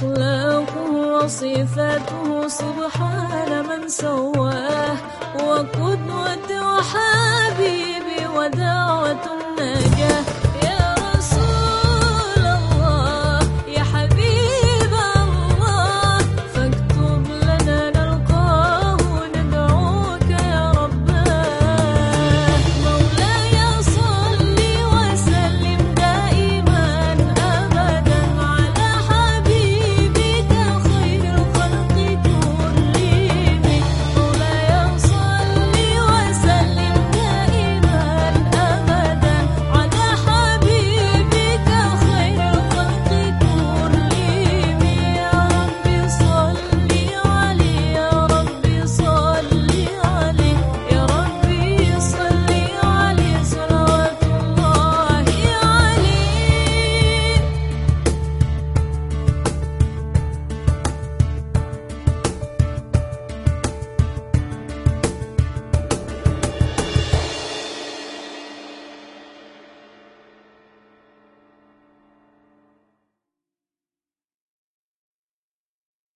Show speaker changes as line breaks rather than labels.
أخلاقه وصفاته سبحان من سواه وقدوة وحبيبي ودعوة